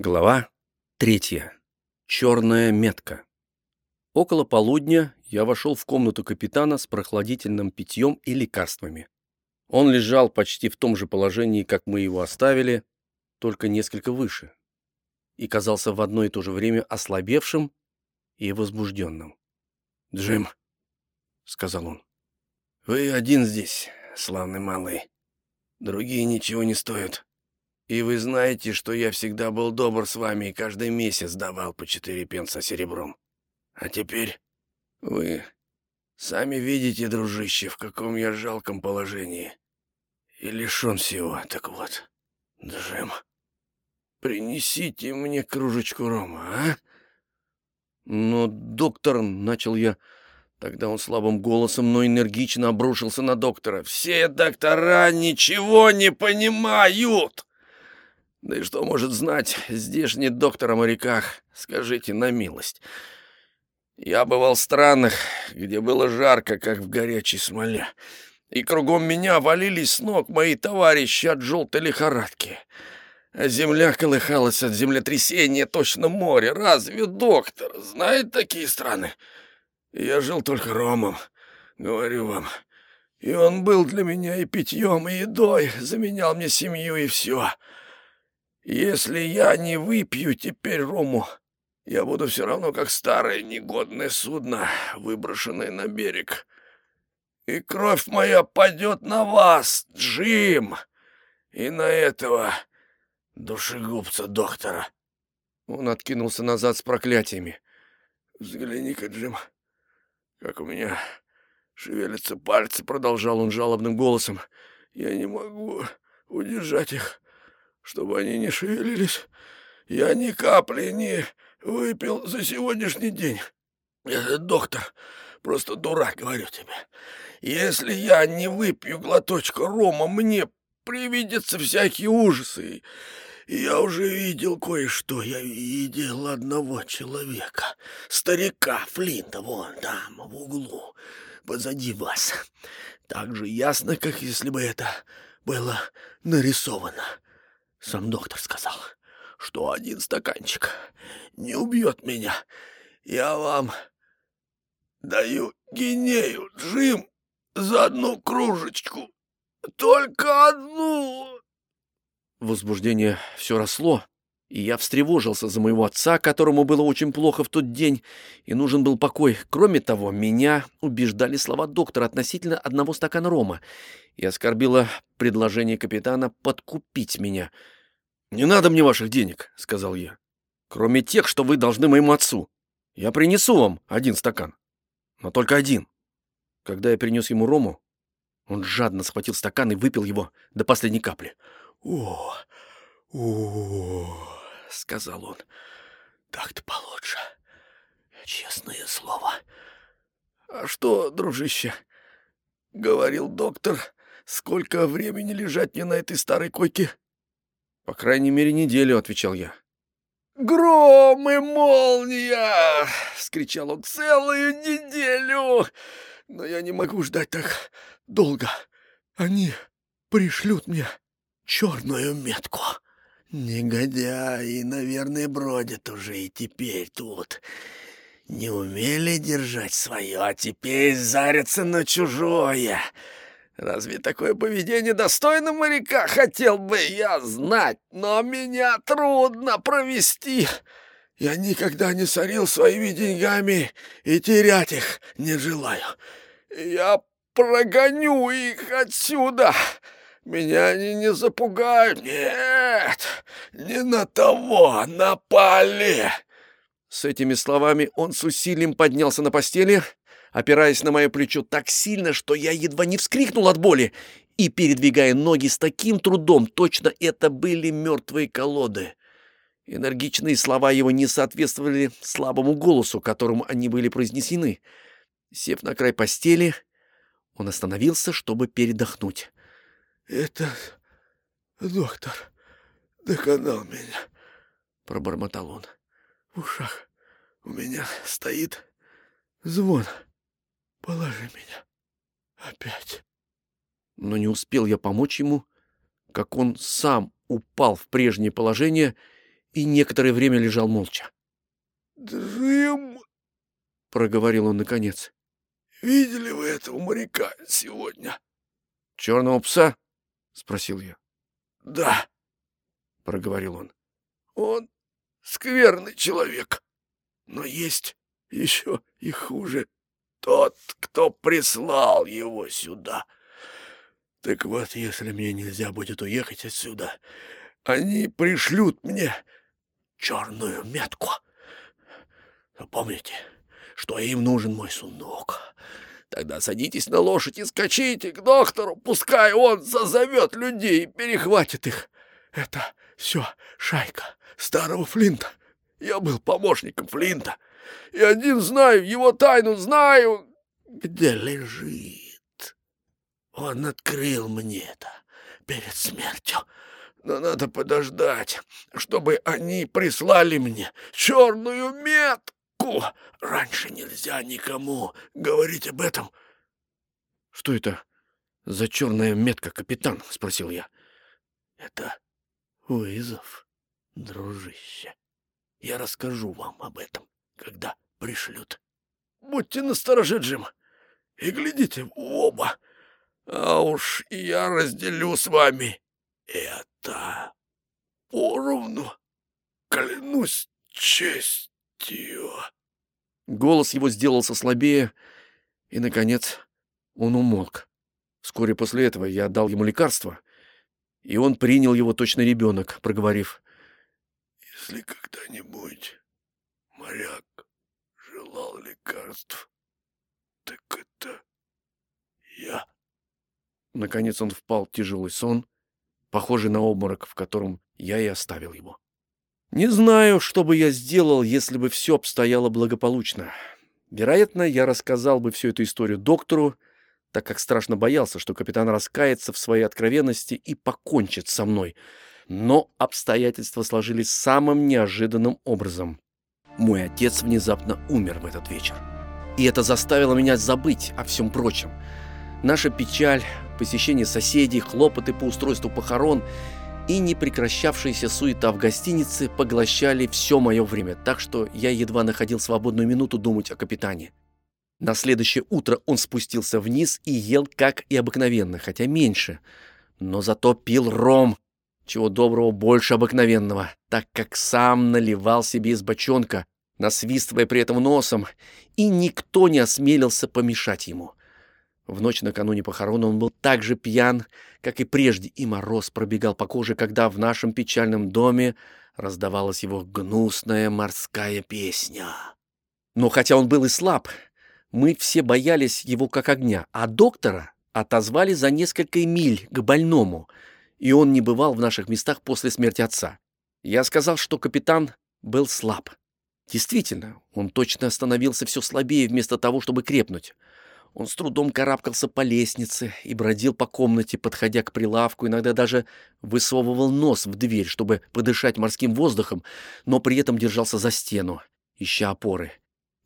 Глава третья. Черная метка. Около полудня я вошел в комнату капитана с прохладительным питьем и лекарствами. Он лежал почти в том же положении, как мы его оставили, только несколько выше, и казался в одно и то же время ослабевшим и возбужденным. «Джим», — сказал он, — «вы один здесь, славный малый. Другие ничего не стоят. И вы знаете, что я всегда был добр с вами и каждый месяц давал по четыре пенса серебром. А теперь вы сами видите, дружище, в каком я жалком положении. И лишен всего. Так вот, Джим, принесите мне кружечку рома, а? Но, доктор, — начал я, — Тогда он слабым голосом, но энергично обрушился на доктора. «Все доктора ничего не понимают!» Да и что может знать здешний доктор о моряках, скажите на милость. Я бывал в странах, где было жарко, как в горячей смоле, и кругом меня валились с ног мои товарищи от желтой лихорадки. А земля колыхалась от землетрясения, точно море. Разве доктор знает такие страны? Я жил только ромом, говорю вам. И он был для меня и питьем, и едой, заменял мне семью и все. Если я не выпью теперь рому, я буду все равно как старое негодное судно, выброшенное на берег. И кровь моя падет на вас, Джим, и на этого душегубца доктора. Он откинулся назад с проклятиями. «Взгляни-ка, Джим, как у меня шевелятся пальцы», — продолжал он жалобным голосом. «Я не могу удержать их чтобы они не шевелились. Я ни капли не выпил за сегодняшний день. Я, доктор, просто дурак, говорю тебе. Если я не выпью глоточка рома, мне привидятся всякие ужасы. Я уже видел кое-что. Я видел одного человека, старика Флинта, вон там, в углу, позади вас. Так же ясно, как если бы это было нарисовано. Сам доктор сказал, что один стаканчик не убьет меня. Я вам даю гинею, Джим, за одну кружечку. Только одну. Возбуждение все росло, и я встревожился за моего отца, которому было очень плохо в тот день, и нужен был покой. Кроме того, меня убеждали слова доктора относительно одного стакана рома, и оскорбило предложение капитана подкупить меня. «Не надо мне ваших денег», — сказал я, — «кроме тех, что вы должны моему отцу. Я принесу вам один стакан, но только один». Когда я принес ему рому, он жадно схватил стакан и выпил его до последней капли. «О, о, — сказал он, — так-то получше. Честное слово. А что, дружище, — говорил доктор, Сколько времени лежать мне на этой старой койке? По крайней мере, неделю, отвечал я. «Гром и молния!» — вскричал он целую неделю. «Но я не могу ждать так долго. Они пришлют мне черную метку. Негодяи, наверное, бродят уже и теперь тут. Не умели держать свое, а теперь зарятся на чужое. Разве такое поведение достойно моряка, хотел бы я знать, но меня трудно провести. Я никогда не сорил своими деньгами и терять их не желаю. Я прогоню их отсюда. Меня они не запугают. Нет, не на того напали. С этими словами он с усилием поднялся на постели, опираясь на мое плечо так сильно, что я едва не вскрикнул от боли, и передвигая ноги с таким трудом, точно это были мертвые колоды. Энергичные слова его не соответствовали слабому голосу, которому они были произнесены. Сев на край постели, он остановился, чтобы передохнуть. «Это доктор доконал меня», — пробормотал он. «В ушах у меня стоит звон». Положи меня. Опять. Но не успел я помочь ему, как он сам упал в прежнее положение и некоторое время лежал молча. «Джим!» — проговорил он наконец. «Видели вы этого моряка сегодня?» «Черного пса?» — спросил я. «Да», — проговорил он. «Он скверный человек, но есть еще и хуже тот, кто прислал его сюда. Так вот, если мне нельзя будет уехать отсюда, они пришлют мне черную метку. Помните, что им нужен мой сундук. Тогда садитесь на лошадь и скачите к доктору, пускай он зазовет людей и перехватит их. Это все шайка старого Флинта. Я был помощником Флинта. И один знаю его тайну, знаю, где лежит. Он открыл мне это перед смертью. Но надо подождать, чтобы они прислали мне черную метку. Раньше нельзя никому говорить об этом. — Что это за черная метка, капитан? — спросил я. — Это вызов, дружище. Я расскажу вам об этом, когда пришлют. Будьте настороже, Джим, и глядите в оба. А уж я разделю с вами это поровну, клянусь честью. Голос его сделался слабее, и, наконец, он умолк. Вскоре после этого я дал ему лекарство, и он принял его точно ребенок, проговорив. «Если когда-нибудь моряк желал лекарств, так это я». Наконец он впал в тяжелый сон, похожий на обморок, в котором я и оставил его. Не знаю, что бы я сделал, если бы все обстояло благополучно. Вероятно, я рассказал бы всю эту историю доктору, так как страшно боялся, что капитан раскается в своей откровенности и покончит со мной. Но обстоятельства сложились самым неожиданным образом. Мой отец внезапно умер в этот вечер. И это заставило меня забыть о всем прочем. Наша печаль, посещение соседей, хлопоты по устройству похорон и непрекращавшаяся суета в гостинице поглощали все мое время, так что я едва находил свободную минуту думать о капитане. На следующее утро он спустился вниз и ел, как и обыкновенно, хотя меньше, но зато пил ром, чего доброго больше обыкновенного, так как сам наливал себе из бочонка, насвистывая при этом носом, и никто не осмелился помешать ему. В ночь накануне похорон он был так же пьян, как и прежде, и мороз пробегал по коже, когда в нашем печальном доме раздавалась его гнусная морская песня. Но хотя он был и слаб, мы все боялись его как огня, а доктора отозвали за несколько миль к больному, и он не бывал в наших местах после смерти отца. Я сказал, что капитан был слаб. Действительно, он точно становился все слабее вместо того, чтобы крепнуть. Он с трудом карабкался по лестнице и бродил по комнате, подходя к прилавку, иногда даже высовывал нос в дверь, чтобы подышать морским воздухом, но при этом держался за стену, ища опоры.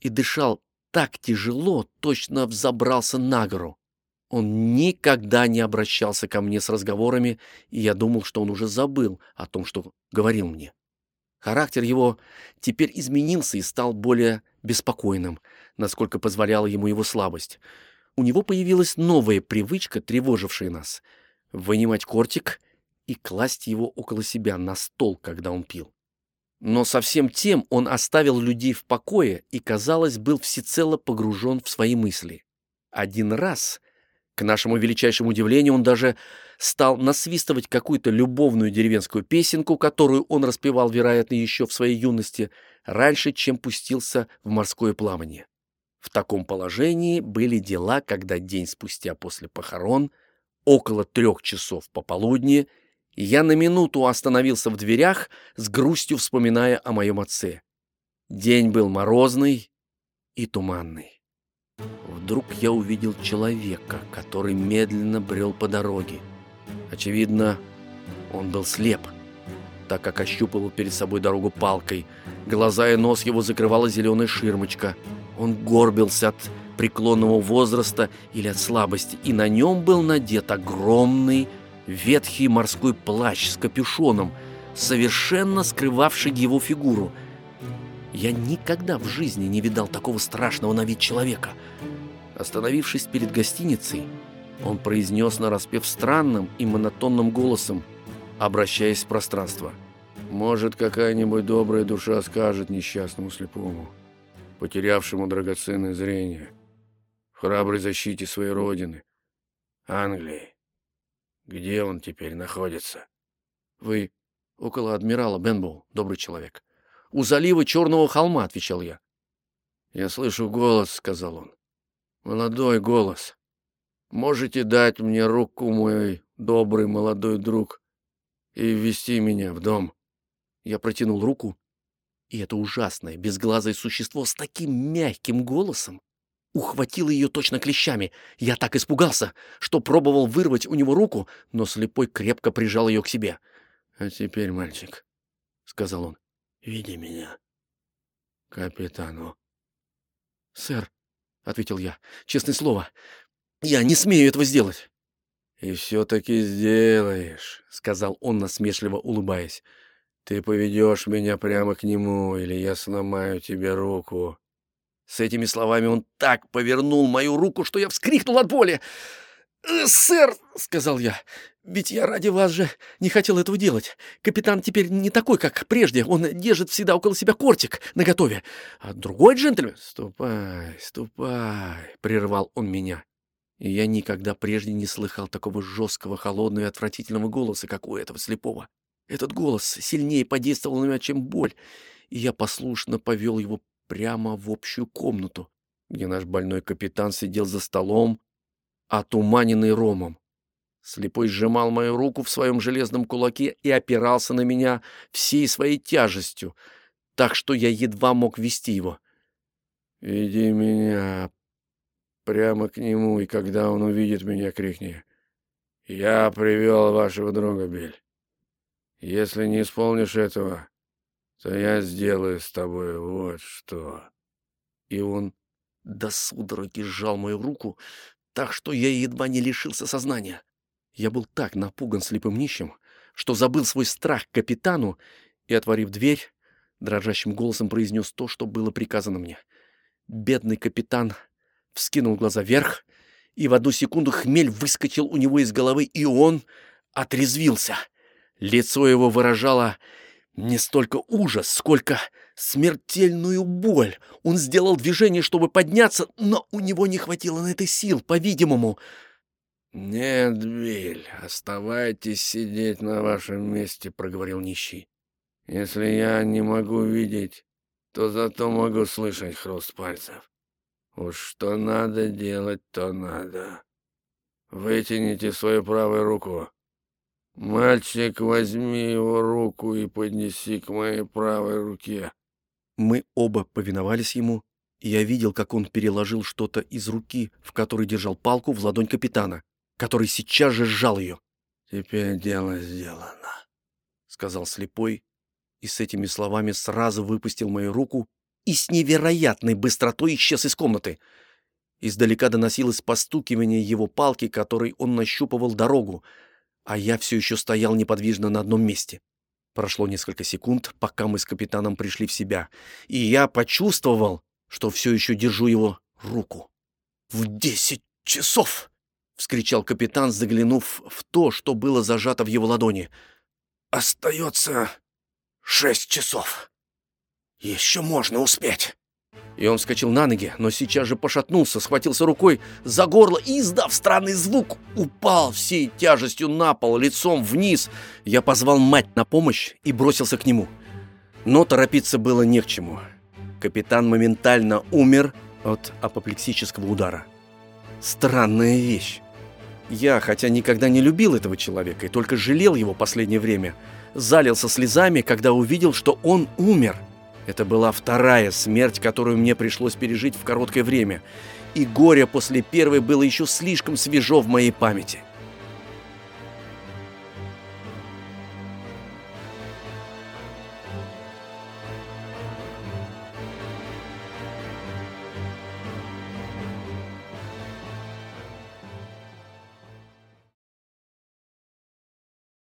И дышал так тяжело, точно взобрался на гору. Он никогда не обращался ко мне с разговорами, и я думал, что он уже забыл о том, что говорил мне. Характер его теперь изменился и стал более беспокойным, насколько позволяла ему его слабость. У него появилась новая привычка, тревожившая нас — вынимать кортик и класть его около себя на стол, когда он пил. Но со всем тем он оставил людей в покое и, казалось, был всецело погружен в свои мысли. Один раз, к нашему величайшему удивлению, он даже стал насвистывать какую-то любовную деревенскую песенку, которую он распевал, вероятно, еще в своей юности, раньше, чем пустился в морское плавание. В таком положении были дела, когда день спустя после похорон, около трех часов пополудни, я на минуту остановился в дверях, с грустью вспоминая о моем отце. День был морозный и туманный. Вдруг я увидел человека, который медленно брел по дороге. Очевидно, он был слеп, так как ощупывал перед собой дорогу палкой. Глаза и нос его закрывала зеленая ширмочка. Он горбился от преклонного возраста или от слабости, и на нем был надет огромный ветхий морской плащ с капюшоном, совершенно скрывавший его фигуру. Я никогда в жизни не видал такого страшного на вид человека. Остановившись перед гостиницей, он произнес нараспев странным и монотонным голосом, обращаясь в пространство. «Может, какая-нибудь добрая душа скажет несчастному слепому, потерявшему драгоценное зрение, в храброй защите своей родины, Англии. Где он теперь находится?» «Вы около адмирала Бенбоу, добрый человек. У залива Черного холма», — отвечал я. «Я слышу голос», — сказал он. «Молодой голос. Можете дать мне руку, мой добрый молодой друг, и ввести меня в дом?» Я протянул руку, и это ужасное, безглазое существо с таким мягким голосом ухватило ее точно клещами. Я так испугался, что пробовал вырвать у него руку, но слепой крепко прижал ее к себе. «А теперь, мальчик», — сказал он, — «види меня, капитану». «Сэр», — ответил я, — «честное слово, я не смею этого сделать». «И все-таки сделаешь», — сказал он, насмешливо улыбаясь. «Ты поведешь меня прямо к нему, или я сломаю тебе руку». С этими словами он так повернул мою руку, что я вскрикнул от боли. «Э, «Сэр», — сказал я, — «ведь я ради вас же не хотел этого делать. Капитан теперь не такой, как прежде. Он держит всегда около себя кортик наготове. А другой джентльмен...» «Ступай, ступай», — прервал он меня. И я никогда прежде не слыхал такого жесткого, холодного и отвратительного голоса, как у этого слепого. Этот голос сильнее подействовал на меня, чем боль, и я послушно повел его прямо в общую комнату, где наш больной капитан сидел за столом, отуманенный ромом. Слепой сжимал мою руку в своем железном кулаке и опирался на меня всей своей тяжестью, так что я едва мог вести его. «Веди меня прямо к нему, и когда он увидит меня, крикни. «Я привел вашего друга, Бель. Если не исполнишь этого, то я сделаю с тобой вот что». И он до судороги сжал мою руку, так что я едва не лишился сознания. Я был так напуган слепым нищим, что забыл свой страх капитану и, отворив дверь, дрожащим голосом произнес то, что было приказано мне. Бедный капитан вскинул глаза вверх, и в одну секунду хмель выскочил у него из головы, и он отрезвился. Лицо его выражало не столько ужас, сколько смертельную боль. Он сделал движение, чтобы подняться, но у него не хватило на это сил, по-видимому. «Нет, Биль, оставайтесь сидеть на вашем месте», — проговорил нищий. «Если я не могу видеть, то зато могу слышать хруст пальцев. Уж что надо делать, то надо. Вытяните свою правую руку. Мальчик, возьми его руку и поднеси к моей правой руке. Мы оба повиновались ему, и я видел, как он переложил что-то из руки, в которой держал палку, в ладонь капитана, который сейчас же сжал ее. «Теперь дело сделано», — сказал слепой, и с этими словами сразу выпустил мою руку и с невероятной быстротой исчез из комнаты. Издалека доносилось постукивание его палки, которой он нащупывал дорогу, а я все еще стоял неподвижно на одном месте. Прошло несколько секунд, пока мы с капитаном пришли в себя, и я почувствовал, что все еще держу его руку. «В десять часов!» — вскричал капитан, заглянув в то, что было зажато в его ладони. «Остается шесть часов!» Еще можно успеть. И он вскочил на ноги, но сейчас же пошатнулся, схватился рукой за горло и, издав странный звук, упал всей тяжестью на пол, лицом вниз. Я позвал мать на помощь и бросился к нему. Но торопиться было не к чему. Капитан моментально умер от апоплексического удара. Странная вещь. Я, хотя никогда не любил этого человека и только жалел его последнее время, залился слезами, когда увидел, что он умер – это была вторая смерть, которую мне пришлось пережить в короткое время, и горе после первой было еще слишком свежо в моей памяти.